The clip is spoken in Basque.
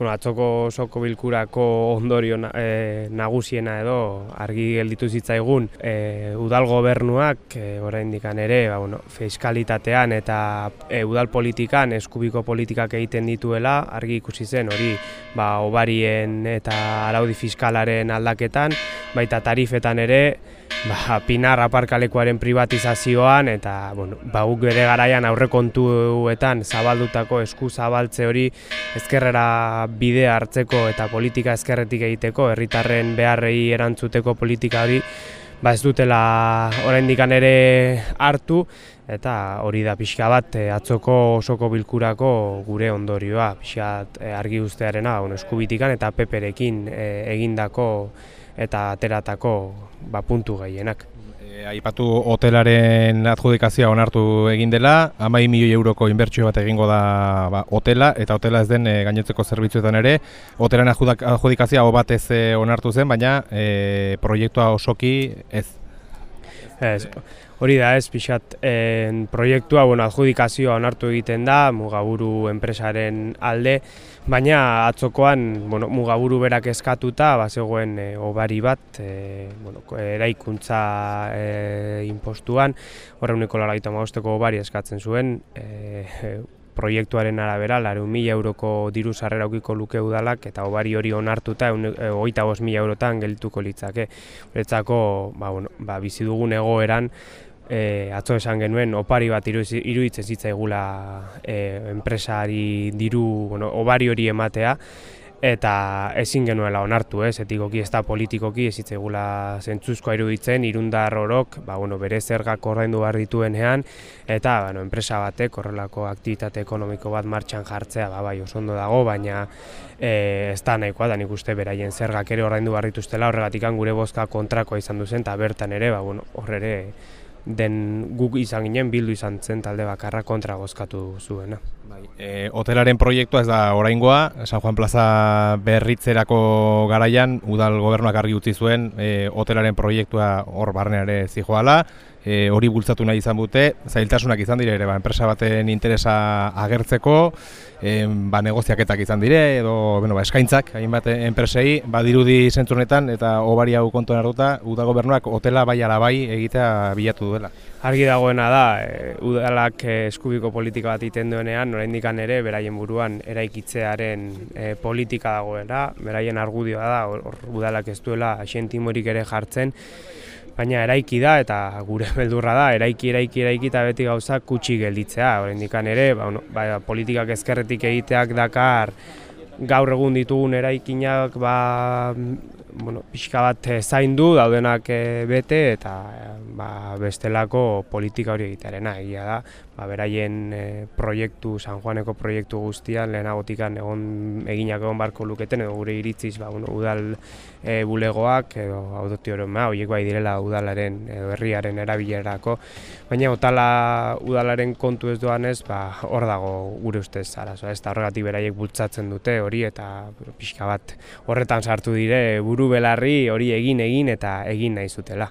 bueno, atzoko osoko bilkurako ondorio e, nagusiena edo argi gelditu zitzaigun e, udal gobernuak e, oraindikan ere ba, bueno, fiskalitatean eta e, udal politikan eskubiko politikak egiten dituela argi ikusi zen hori ba, obarien eta araudi fiskalaren aldaketan baita tarifetan ere ba, pinar aparkalekuaren privatizazioan eta bueno, ba, guk bere garaian aurrekontuetan zabaldutako esku zabaltze hori ezkerrera bide hartzeko eta politika ezkerretik egiteko herritarren beharrei erantzuteko politika hori ba ez dutela oraindik ere hartu eta hori da pixka bat eh, atzoko osoko bilkurako gure ondorioa. Pixka eh, argi ustearena bueno, eskubitikan eta peperekin eh, egindako eta ateratako ba, puntu gehienak. E, aipatu hotelaren adjudikazioa onartu egin dela, amai milioi euroko inbertsio bat egingo da ba, hotela, eta hotela ez den e, gainetzeko zerbitzuetan ere. Hotelaren adjudikazioa batez e, onartu zen, baina e, proiektua osoki ez. Ez, hori da ez, pixat, en, proiektua, bueno, adjudikazioa onartu egiten da, mugaburu enpresaren alde, baina atzokoan, bueno, mugaburu berak eskatuta, ba, zegoen e, obari bat, e, bueno, eraikuntza e, impostuan, horre uniko laraita mausteko obari eskatzen zuen, e, proiektuaren arabera, lare mila euroko diru sarrera aukiko luke udalak, eta obari hori onartuta, hogeita e, mila eurotan geldituko litzake. Beretzako, ba, bueno, ba, bizi dugun egoeran, e, atzo esan genuen, opari bat iruditzen zitzaigula e, enpresari diru, bueno, obari hori ematea, eta ezin genuela onartu, ez, etikoki ez da politikoki ez itzegula zentzuzkoa iruditzen, irundar horok, ba, bueno, bere zergak ordaindu behar dituenean, eta bueno, enpresa batek horrelako aktivitate ekonomiko bat martxan jartzea, ba, bai, osondo dago, baina e, ez da nahikoa, da nik uste beraien zergak ere ordaindu behar dituztela, horregatik gure bozka kontrakoa izan duzen, eta bertan ere, ba, bueno, horre den guk izan ginen bildu izan zen talde bakarra kontra bozkatu zuena. Bai, e, hotelaren proiektua ez da oraingoa, San Juan Plaza berritzerako garaian udal gobernuak argi utzi zuen e, hotelaren proiektua hor barneare zijoala, e, hori bultzatu nahi izan bute, zailtasunak izan dire ere, ba, enpresa baten interesa agertzeko, e, ba, negoziaketak izan dire, edo bueno, ba, eskaintzak, hainbat enpresei, badirudi zentzunetan eta obari hau kontuan hartuta, uda gobernuak hotela bai ala bai egitea bilatu duela. Argi dagoena da, e, udalak e, eskubiko politika bat iten duenean, oraindik ere, beraien buruan eraikitzearen e, politika dagoela, beraien argudioa da, or, udalak ez duela asentimorik ere jartzen, baina eraiki da eta gure beldurra da eraiki eraiki eraiki eta beti gauza kutsi gelditzea. Oraindikan ere ba, bueno, ba, politikak ezkerretik egiteak dakar gaur egun ditugun eraikinak ba, bueno, pixka bat zaindu daudenak eh, bete eta ba, bestelako politika hori egitearena. Egia da ba, beraien e, proiektu, San Juaneko proiektu guztian lehenagotikan egon eginak egon barko luketen edo gure iritziz ba, bueno, udal e, bulegoak edo autoti hori ma, horiek bai direla udalaren edo herriaren erabilerako. Baina otala udalaren kontu ez doan ez ba, hor dago gure ustez arazoa ez da horregatik beraiek bultzatzen dute hori eta pixka bat horretan sartu dire buru belarri hori egin egin eta egin nahi zutela.